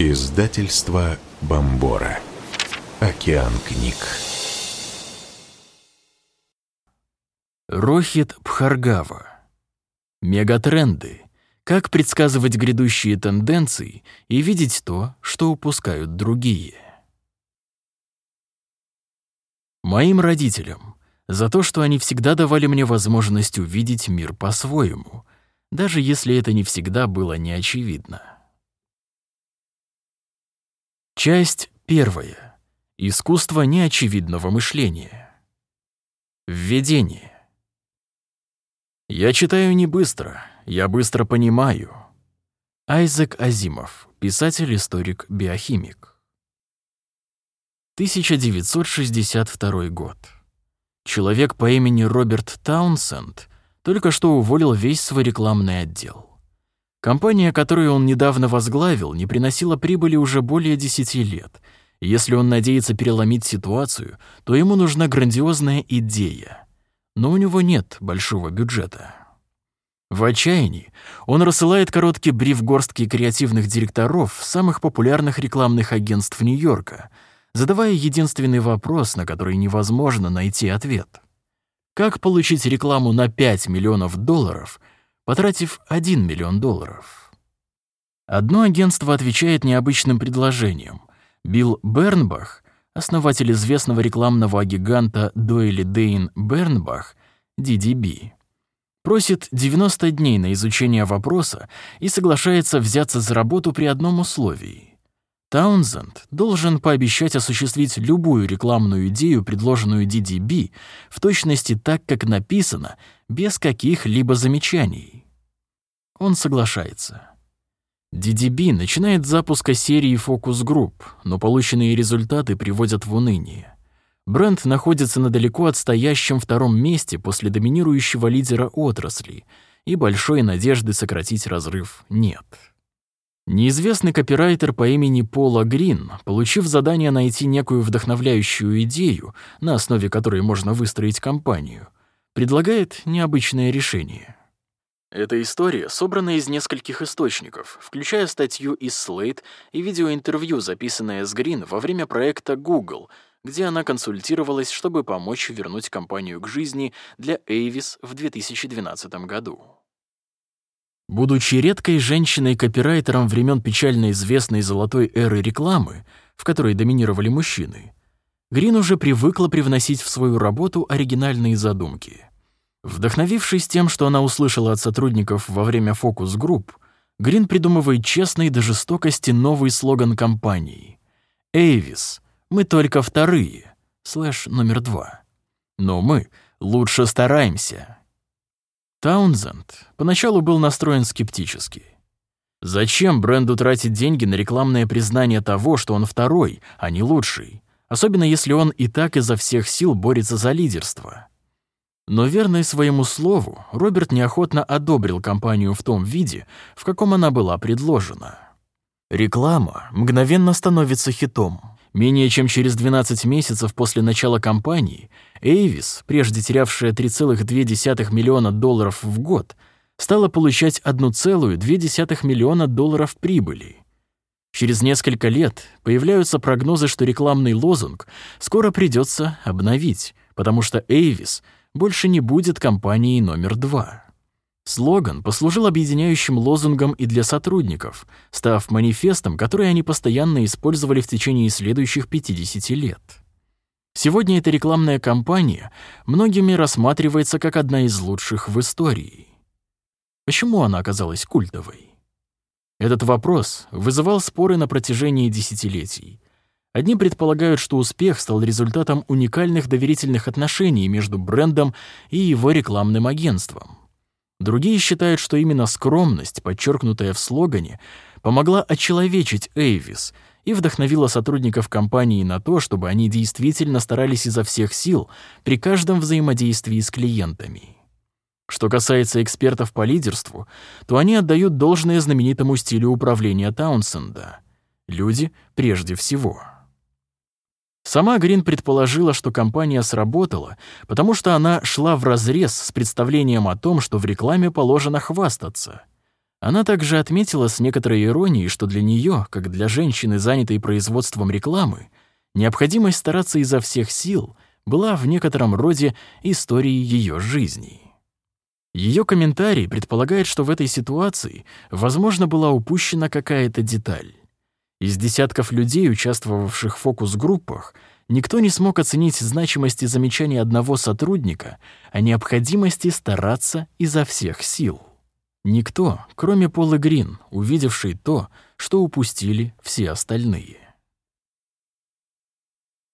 Издательство Бомбора. Океан книг. Рохит Пхаргава. Мегатренды. Как предсказывать грядущие тенденции и видеть то, что упускают другие. Моим родителям за то, что они всегда давали мне возможность увидеть мир по-своему, даже если это не всегда было неочевидно. Часть первая. Искусство неочевидного мышления. Введение. Я читаю не быстро, я быстро понимаю. Айзек Азимов, писатель-историк, биохимик. 1962 год. Человек по имени Роберт Таунсенд только что уволил весь свой рекламный отдел. Компания, которую он недавно возглавил, не приносила прибыли уже более 10 лет. если он надеется переломить ситуацию, то ему нужна грандиозная идея. Но у него нет большого бюджета. В отчаянии он рассылает короткий бриф горстки креативных директоров самых популярных рекламных агентств Нью-Йорка, задавая единственный вопрос, на который невозможно найти ответ. Как получить рекламу на 5 миллионов долларов – потратив 1 миллион долларов. Одно агентство отвечает необычным предложением. Билл Бернбах, основатель известного рекламного гиганта Дойли Дейн Бернбах, DDB, просит 90 дней на изучение вопроса и соглашается взяться за работу при одном условии. Таунзенд должен пообещать осуществить любую рекламную идею, предложенную DDB, в точности так, как написано, без каких-либо замечаний. Он соглашается. DDB начинает запуска серии фокус-групп, но полученные результаты приводят в уныние. Бренд находится на далеко отстоящем втором месте после доминирующего лидера отрасли, и большой надежды сократить разрыв нет. Неизвестный копирайтер по имени Пола Грин, получив задание найти некую вдохновляющую идею, на основе которой можно выстроить компанию, предлагает необычное решение. Эта история собрана из нескольких источников, включая статью из Slate и видеоинтервью, записанное с Грин во время проекта Google, где она консультировалась, чтобы помочь вернуть компанию к жизни для Эйвис в 2012 году. Будучи редкой женщиной-копирайтером времен печально известной золотой эры рекламы, в которой доминировали мужчины, Грин уже привыкла привносить в свою работу оригинальные задумки. Вдохновившись тем, что она услышала от сотрудников во время фокус-групп, Грин придумывает честный до жестокости новый слоган компании. «Эйвис, мы только вторые», слэш номер два. Но мы лучше стараемся. Таунзенд поначалу был настроен скептически. Зачем бренду тратить деньги на рекламное признание того, что он второй, а не лучший, особенно если он и так изо всех сил борется за лидерство? Но верный своему слову, Роберт неохотно одобрил компанию в том виде, в каком она была предложена. Реклама мгновенно становится хитом. Менее чем через 12 месяцев после начала кампании Эйвис, прежде терявшая 3,2 миллиона долларов в год, стала получать 1,2 миллиона долларов прибыли. Через несколько лет появляются прогнозы, что рекламный лозунг скоро придется обновить, потому что Эйвис больше не будет компанией номер два. Слоган послужил объединяющим лозунгом и для сотрудников, став манифестом, который они постоянно использовали в течение следующих 50 лет. Сегодня эта рекламная кампания многими рассматривается как одна из лучших в истории. Почему она оказалась культовой? Этот вопрос вызывал споры на протяжении десятилетий. Одни предполагают, что успех стал результатом уникальных доверительных отношений между брендом и его рекламным агентством. Другие считают, что именно скромность, подчеркнутая в слогане, помогла очеловечить Эйвис и вдохновила сотрудников компании на то, чтобы они действительно старались изо всех сил при каждом взаимодействии с клиентами. Что касается экспертов по лидерству, то они отдают должное знаменитому стилю управления Таунсенда. Люди прежде всего. Сама Грин предположила, что компания сработала, потому что она шла вразрез с представлением о том, что в рекламе положено хвастаться. Она также отметила с некоторой иронией, что для нее, как для женщины, занятой производством рекламы, необходимость стараться изо всех сил была в некотором роде историей ее жизни. Ее комментарий предполагает, что в этой ситуации, возможно, была упущена какая-то деталь. Из десятков людей, участвовавших в фокус-группах, никто не смог оценить значимости замечания одного сотрудника о необходимости стараться изо всех сил. Никто, кроме Полы Грин, увидевший то, что упустили все остальные.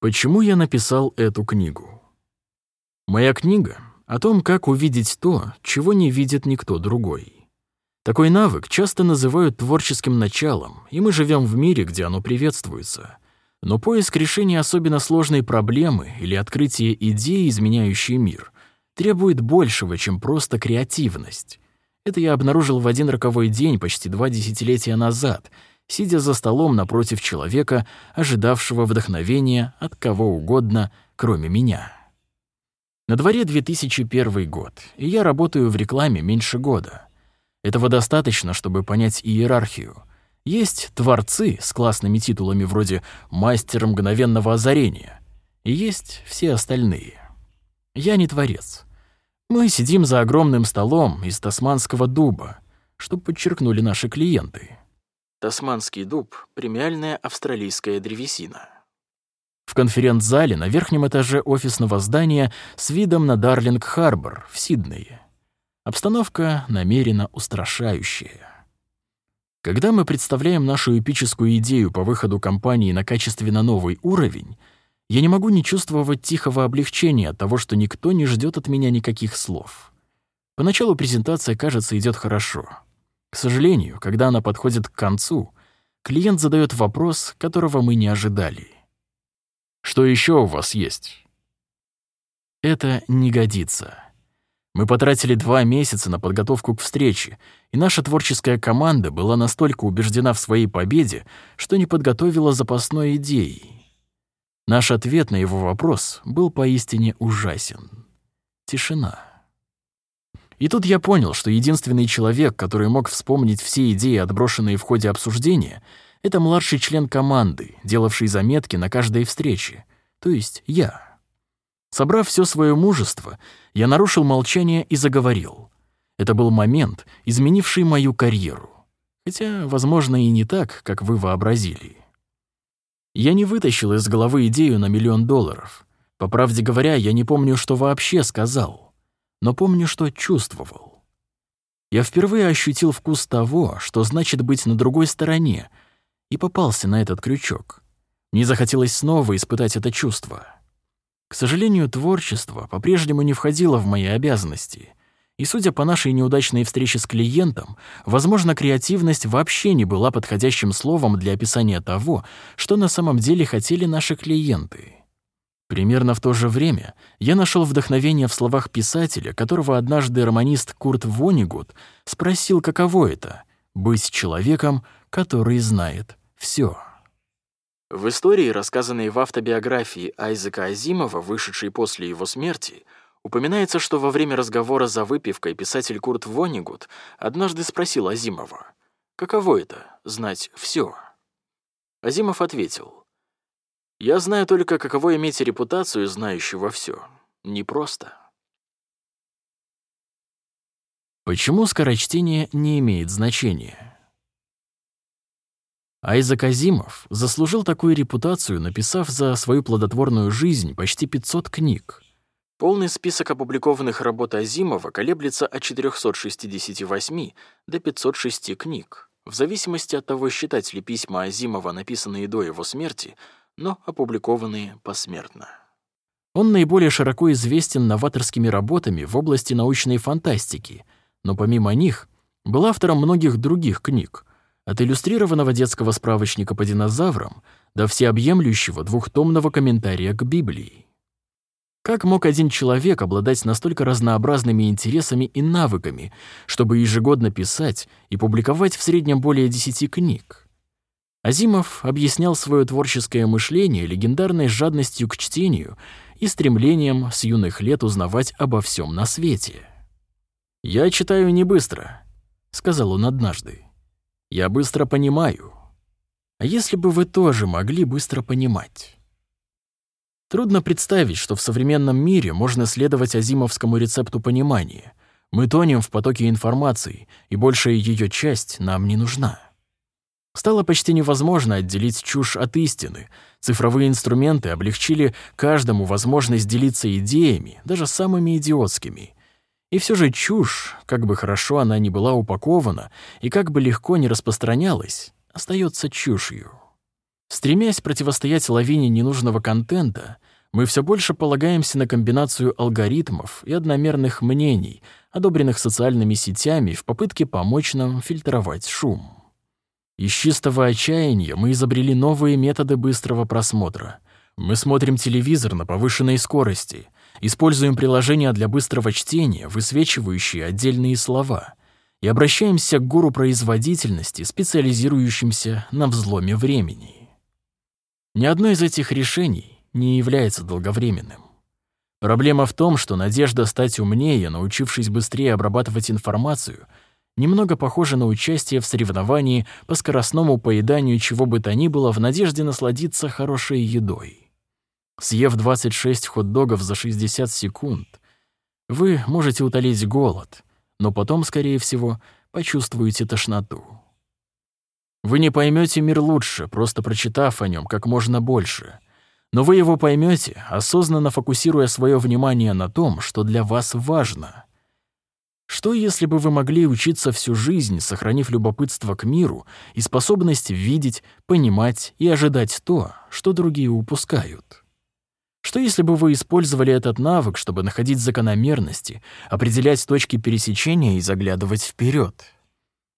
Почему я написал эту книгу? Моя книга о том, как увидеть то, чего не видит никто другой. Такой навык часто называют творческим началом, и мы живем в мире, где оно приветствуется. Но поиск решения особенно сложной проблемы или открытие идеи, изменяющей мир, требует большего, чем просто креативность. Это я обнаружил в один роковой день почти два десятилетия назад, сидя за столом напротив человека, ожидавшего вдохновения от кого угодно, кроме меня. На дворе 2001 год, и я работаю в рекламе меньше года. Этого достаточно, чтобы понять иерархию. Есть творцы с классными титулами вроде «мастер мгновенного озарения», и есть все остальные. Я не творец. Мы сидим за огромным столом из тасманского дуба, что подчеркнули наши клиенты. Тасманский дуб — премиальная австралийская древесина. В конференц-зале на верхнем этаже офисного здания с видом на Дарлинг-Харбор в Сиднее. Обстановка намеренно устрашающая. Когда мы представляем нашу эпическую идею по выходу компании на качественно новый уровень, я не могу не чувствовать тихого облегчения от того, что никто не ждет от меня никаких слов. Поначалу презентация, кажется, идет хорошо. К сожалению, когда она подходит к концу, клиент задает вопрос, которого мы не ожидали. Что еще у вас есть? Это не годится. Мы потратили два месяца на подготовку к встрече, и наша творческая команда была настолько убеждена в своей победе, что не подготовила запасной идеи. Наш ответ на его вопрос был поистине ужасен. Тишина. И тут я понял, что единственный человек, который мог вспомнить все идеи, отброшенные в ходе обсуждения — это младший член команды, делавший заметки на каждой встрече, то есть я. Собрав все свое мужество, я нарушил молчание и заговорил. Это был момент, изменивший мою карьеру. Хотя, возможно, и не так, как вы вообразили. Я не вытащил из головы идею на миллион долларов. По правде говоря, я не помню, что вообще сказал, но помню, что чувствовал. Я впервые ощутил вкус того, что значит быть на другой стороне — и попался на этот крючок. Мне захотелось снова испытать это чувство. К сожалению, творчество по-прежнему не входило в мои обязанности. И судя по нашей неудачной встрече с клиентом, возможно, креативность вообще не была подходящим словом для описания того, что на самом деле хотели наши клиенты. Примерно в то же время я нашел вдохновение в словах писателя, которого однажды романист Курт Вонигут спросил, каково это — быть человеком, который знает все. В истории, рассказанной в автобиографии Айзека Азимова, вышедшей после его смерти, упоминается, что во время разговора за выпивкой писатель Курт Вонигут однажды спросил Азимова, «Каково это — знать все?» Азимов ответил, «Я знаю только, каково иметь репутацию знающего все. Непросто». Почему скорочтение не имеет значения? Айзек Азимов заслужил такую репутацию, написав за свою плодотворную жизнь почти 500 книг. Полный список опубликованных работ Азимова колеблется от 468 до 506 книг, в зависимости от того, считать ли письма Азимова, написанные до его смерти, но опубликованные посмертно. Он наиболее широко известен новаторскими работами в области научной фантастики, но помимо них был автором многих других книг — от иллюстрированного детского справочника по динозаврам до всеобъемлющего двухтомного комментария к Библии. Как мог один человек обладать настолько разнообразными интересами и навыками, чтобы ежегодно писать и публиковать в среднем более десяти книг? Азимов объяснял свое творческое мышление легендарной жадностью к чтению и стремлением с юных лет узнавать обо всем на свете. «Я читаю не быстро», сказал он однажды. «Я быстро понимаю. А если бы вы тоже могли быстро понимать?» Трудно представить, что в современном мире можно следовать азимовскому рецепту понимания. Мы тонем в потоке информации, и большая ее часть нам не нужна. Стало почти невозможно отделить чушь от истины. Цифровые инструменты облегчили каждому возможность делиться идеями, даже самыми идиотскими. И все же чушь, как бы хорошо она ни была упакована и как бы легко не распространялась, остается чушью. Стремясь противостоять лавине ненужного контента, мы все больше полагаемся на комбинацию алгоритмов и одномерных мнений, одобренных социальными сетями в попытке помочь нам фильтровать шум. Из чистого отчаяния мы изобрели новые методы быстрого просмотра. Мы смотрим телевизор на повышенной скорости, используем приложения для быстрого чтения, высвечивающие отдельные слова, и обращаемся к гуру производительности, специализирующимся на взломе времени. Ни одно из этих решений не является долговременным. Проблема в том, что надежда стать умнее, научившись быстрее обрабатывать информацию — немного похоже на участие в соревновании по скоростному поеданию чего бы то ни было в надежде насладиться хорошей едой. Съев 26 хот-догов за 60 секунд, вы можете утолить голод, но потом, скорее всего, почувствуете тошноту. Вы не поймете мир лучше, просто прочитав о нем как можно больше. Но вы его поймете, осознанно фокусируя свое внимание на том, что для вас важно — что, если бы вы могли учиться всю жизнь, сохранив любопытство к миру и способность видеть, понимать и ожидать то, что другие упускают? Что, если бы вы использовали этот навык, чтобы находить закономерности, определять точки пересечения и заглядывать вперед?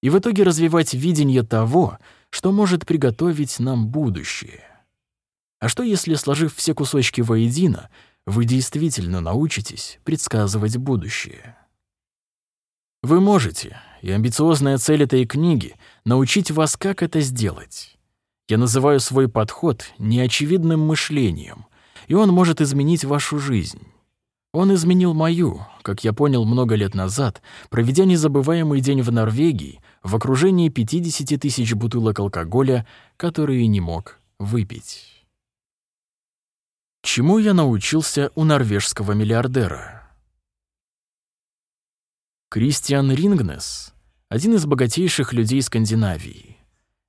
И в итоге развивать видение того, что может приготовить нам будущее? А что, если, сложив все кусочки воедино, вы действительно научитесь предсказывать будущее? Вы можете, и амбициозная цель этой книги — научить вас, как это сделать. Я называю свой подход неочевидным мышлением, и он может изменить вашу жизнь. Он изменил мою, как я понял много лет назад, проведя незабываемый день в Норвегии в окружении 50 тысяч бутылок алкоголя, которые не мог выпить. Чему я научился у норвежского миллиардера? Кристиан Рингнес — один из богатейших людей Скандинавии.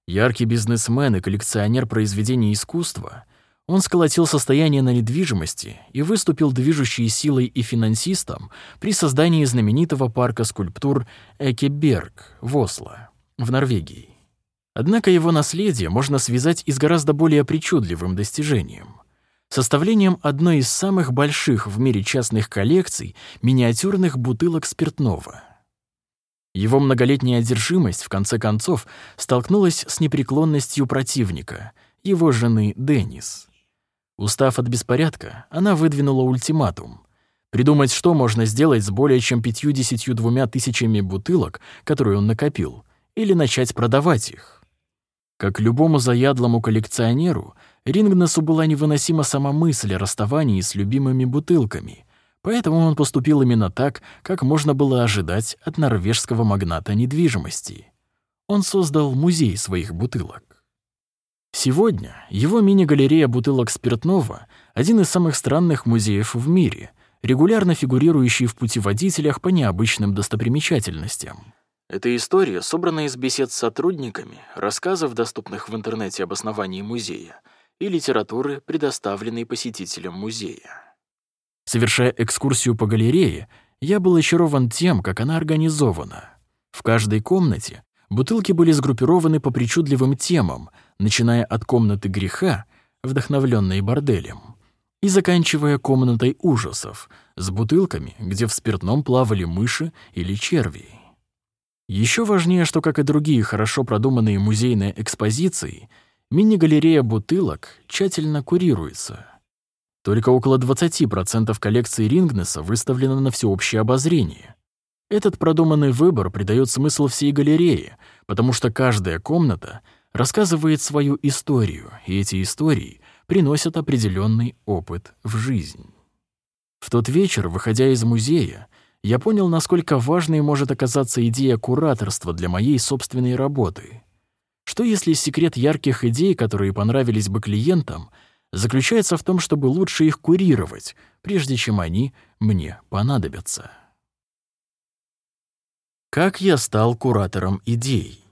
Яркий бизнесмен и коллекционер произведений искусства, он сколотил состояние на недвижимости и выступил движущей силой и финансистом при создании знаменитого парка скульптур Экеберг в Осло, в Норвегии. Однако его наследие можно связать и с гораздо более причудливым достижением — составлением одной из самых больших в мире частных коллекций миниатюрных бутылок спиртного. Его многолетняя одержимость, в конце концов, столкнулась с непреклонностью противника, его жены Деннис. Устав от беспорядка, она выдвинула ультиматум — придумать, что можно сделать с более чем 52 тысячами бутылок, которые он накопил, или начать продавать их. Как любому заядлому коллекционеру, Рингнесу была невыносима сама мысль о расставании с любимыми бутылками, поэтому он поступил именно так, как можно было ожидать от норвежского магната недвижимости. Он создал музей своих бутылок. Сегодня его мини-галерея бутылок спиртного — один из самых странных музеев в мире, регулярно фигурирующий в путеводителях по необычным достопримечательностям. Эта история собрана из бесед с сотрудниками, рассказов, доступных в интернете об основании музея, и литературы, предоставленной посетителям музея. Совершая экскурсию по галерее, я был очарован тем, как она организована. В каждой комнате бутылки были сгруппированы по причудливым темам, начиная от комнаты греха, вдохновленной борделем, и заканчивая комнатой ужасов, с бутылками, где в спиртном плавали мыши или черви. Еще важнее, что, как и другие хорошо продуманные музейные экспозиции — Мини-галерея бутылок тщательно курируется. Только около 20% коллекции Рингнеса выставлено на всеобщее обозрение. Этот продуманный выбор придает смысл всей галерее, потому что каждая комната рассказывает свою историю, и эти истории приносят определенный опыт в жизнь. В тот вечер, выходя из музея, я понял, насколько важной может оказаться идея кураторства для моей собственной работы. Что если секрет ярких идей, которые понравились бы клиентам, заключается в том, чтобы лучше их курировать, прежде чем они мне понадобятся? Как я стал куратором идей?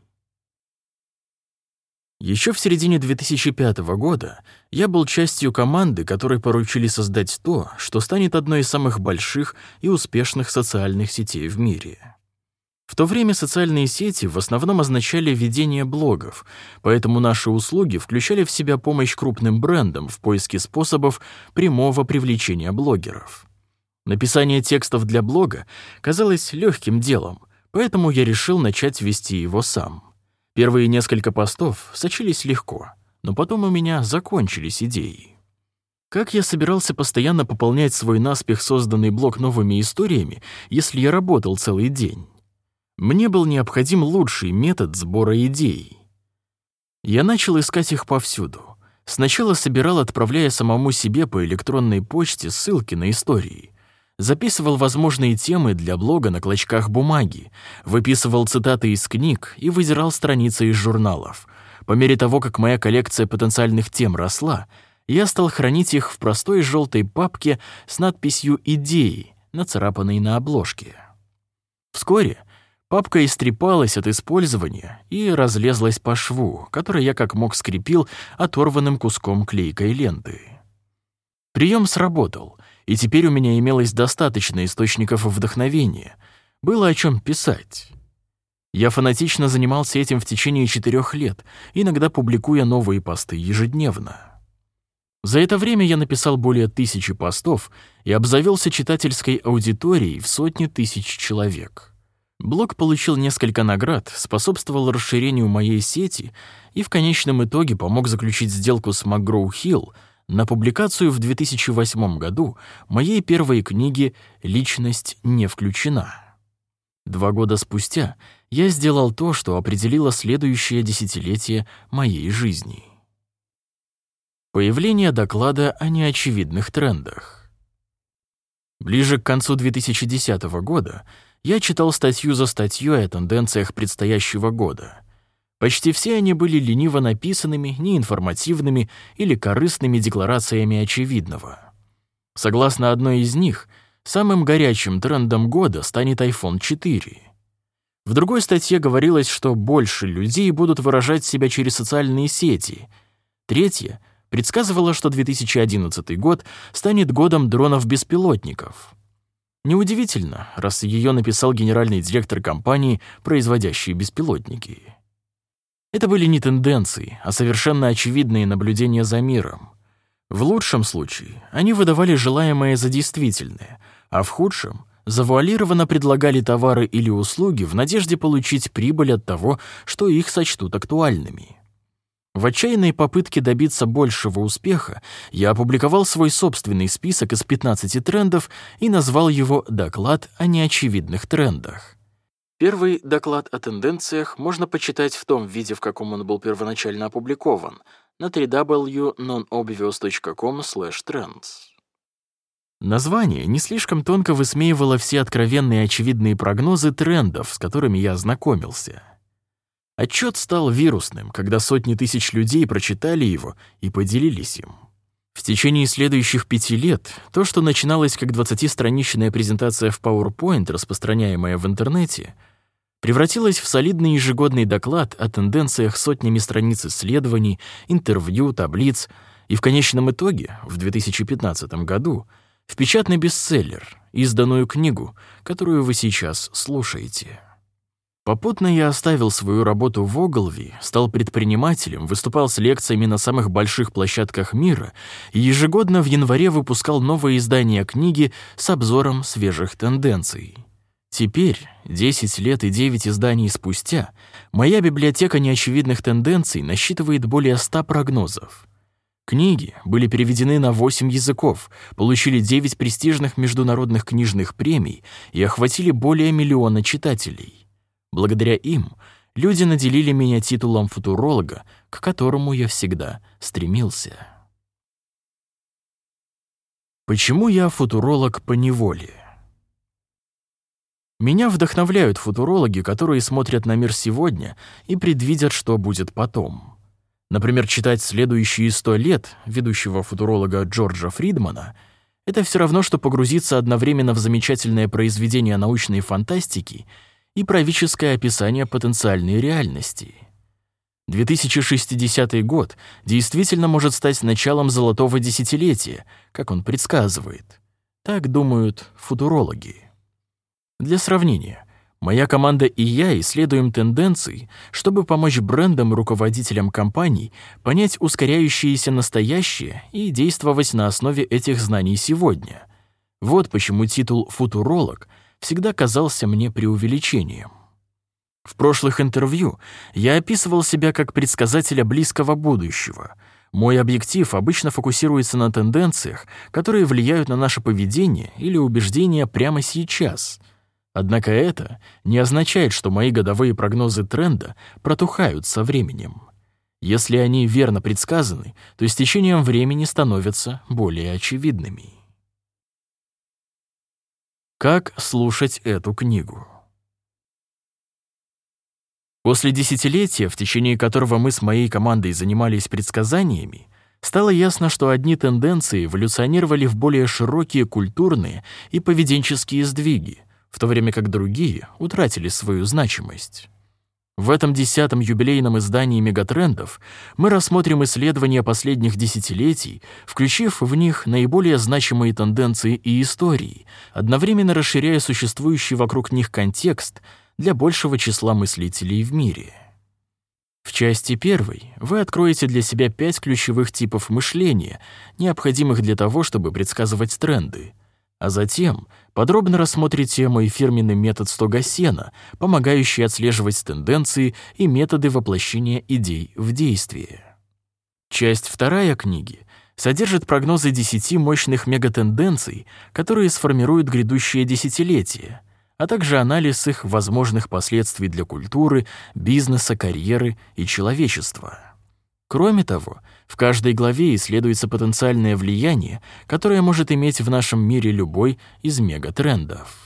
Еще в середине 2005 года я был частью команды, которой поручили создать то, что станет одной из самых больших и успешных социальных сетей в мире. В то время социальные сети в основном означали ведение блогов, поэтому наши услуги включали в себя помощь крупным брендам в поиске способов прямого привлечения блогеров. Написание текстов для блога казалось легким делом, поэтому я решил начать вести его сам. Первые несколько постов сочились легко, но потом у меня закончились идеи. Как я собирался постоянно пополнять свой наспех созданный блог новыми историями, если я работал целый день? Мне был необходим лучший метод сбора идей. Я начал искать их повсюду. Сначала собирал, отправляя самому себе по электронной почте ссылки на истории записывал возможные темы для блога на клочках бумаги, выписывал цитаты из книг и выдирал страницы из журналов. По мере того, как моя коллекция потенциальных тем росла, я стал хранить их в простой желтой папке с надписью «Идеи», нацарапанной на обложке. Вскоре папка истрепалась от использования и разлезлась по шву, который я как мог скрепил оторванным куском клейкой ленты. Прием сработал — и теперь у меня имелось достаточно источников вдохновения. Было о чем писать. Я фанатично занимался этим в течение четырех лет, иногда публикуя новые посты ежедневно. За это время я написал более тысячи постов и обзавелся читательской аудиторией в сотни тысяч человек. Блог получил несколько наград, способствовал расширению моей сети и в конечном итоге помог заключить сделку с МcGraw-Hill — на публикацию в 2008 году моей первой книги «Личность не включена». Два года спустя я сделал то, что определило следующее десятилетие моей жизни. Появление доклада о неочевидных трендах. Ближе к концу 2010 года я читал статью за статьей о тенденциях предстоящего года — Почти все они были лениво написанными, неинформативными или корыстными декларациями очевидного. Согласно одной из них, самым горячим трендом года станет iPhone 4. В другой статье говорилось, что больше людей будут выражать себя через социальные сети. Третья предсказывала, что 2011 год станет годом дронов-беспилотников. Неудивительно, раз ее написал генеральный директор компании, производящей беспилотники. Это были не тенденции, а совершенно очевидные наблюдения за миром. В лучшем случае они выдавали желаемое за действительное, а в худшем завуалированно предлагали товары или услуги в надежде получить прибыль от того, что их сочтут актуальными. В отчаянной попытке добиться большего успеха я опубликовал свой собственный список из 15 трендов и назвал его «Доклад о неочевидных трендах». Первый доклад о тенденциях можно почитать в том виде, в каком он был первоначально опубликован, на www.nonobvious.com/trends. Название не слишком тонко высмеивало все откровенные очевидные прогнозы трендов, с которыми я ознакомился. Отчет стал вирусным, когда сотни тысяч людей прочитали его и поделились им. В течение следующих пяти лет то, что начиналось как 20-страничная презентация в PowerPoint, распространяемая в интернете, превратилось в солидный ежегодный доклад о тенденциях сотнями страниц исследований, интервью, таблиц и в конечном итоге, в 2015 году, в печатный бестселлер, изданную книгу, которую вы сейчас слушаете. Попутно я оставил свою работу в Оглви, стал предпринимателем, выступал с лекциями на самых больших площадках мира и ежегодно в январе выпускал новое издание книги с обзором свежих тенденций. Теперь, 10 лет и 9 изданий спустя, моя библиотека неочевидных тенденций насчитывает более 100 прогнозов. Книги были переведены на 8 языков, получили 9 престижных международных книжных премий и охватили более миллиона читателей. Благодаря им люди наделили меня титулом футуролога, к которому я всегда стремился. Почему я футуролог по неволе? Меня вдохновляют футурологи, которые смотрят на мир сегодня и предвидят, что будет потом. Например, читать следующие сто лет ведущего футуролога Джорджа Фридмана — это все равно, что погрузиться одновременно в замечательное произведение научной фантастики и правительское описание потенциальной реальности. 2060 год действительно может стать началом золотого десятилетия, как он предсказывает. Так думают футурологи. Для сравнения, моя команда и я исследуем тенденции, чтобы помочь брендам руководителям компаний понять ускоряющееся настоящее и действовать на основе этих знаний сегодня. Вот почему титул «футуролог» всегда казался мне преувеличением. В прошлых интервью я описывал себя как предсказателя близкого будущего. Мой объектив обычно фокусируется на тенденциях, которые влияют на наше поведение или убеждения прямо сейчас. Однако это не означает, что мои годовые прогнозы тренда протухают со временем. Если они верно предсказаны, то с течением времени становятся более очевидными. Как слушать эту книгу? После десятилетия, в течение которого мы с моей командой занимались предсказаниями, стало ясно, что одни тенденции эволюционировали в более широкие культурные и поведенческие сдвиги, в то время как другие утратили свою значимость. В этом десятом юбилейном издании мегатрендов мы рассмотрим исследования последних десятилетий, включив в них наиболее значимые тенденции и истории, одновременно расширяя существующий вокруг них контекст — для большего числа мыслителей в мире. В части первой вы откроете для себя пять ключевых типов мышления, необходимых для того, чтобы предсказывать тренды, а затем подробно рассмотрите мой фирменный метод стога сена, помогающий отслеживать тенденции и методы воплощения идей в действие. Часть вторая книги содержит прогнозы 10 мощных мегатенденций, которые сформируют грядущее десятилетие, а также анализ их возможных последствий для культуры, бизнеса, карьеры и человечества. Кроме того, в каждой главе исследуется потенциальное влияние, которое может иметь в нашем мире любой из мегатрендов.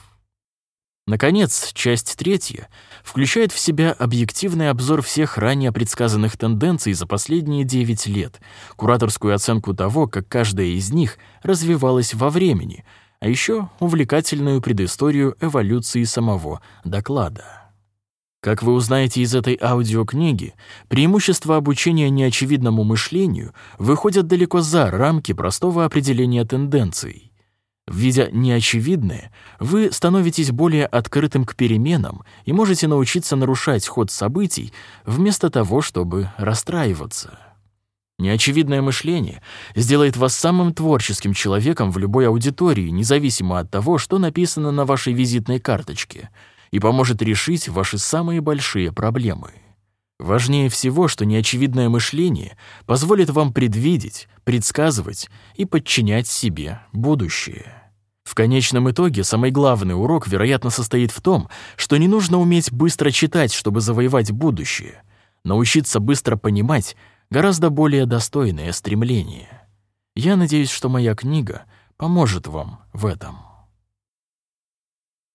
Наконец, часть третья включает в себя объективный обзор всех ранее предсказанных тенденций за последние 9 лет, кураторскую оценку того, как каждая из них развивалась во времени — а еще увлекательную предысторию эволюции самого доклада. Как вы узнаете из этой аудиокниги, преимущества обучения неочевидному мышлению выходят далеко за рамки простого определения тенденций. Видя неочевидное, вы становитесь более открытым к переменам и можете научиться нарушать ход событий вместо того, чтобы расстраиваться. Неочевидное мышление сделает вас самым творческим человеком в любой аудитории, независимо от того, что написано на вашей визитной карточке, и поможет решить ваши самые большие проблемы. Важнее всего, что неочевидное мышление позволит вам предвидеть, предсказывать и подчинять себе будущее. В конечном итоге самый главный урок, вероятно, состоит в том, что не нужно уметь быстро читать, чтобы завоевать будущее. Научиться быстро понимать — гораздо более достойное стремление. Я надеюсь, что моя книга поможет вам в этом.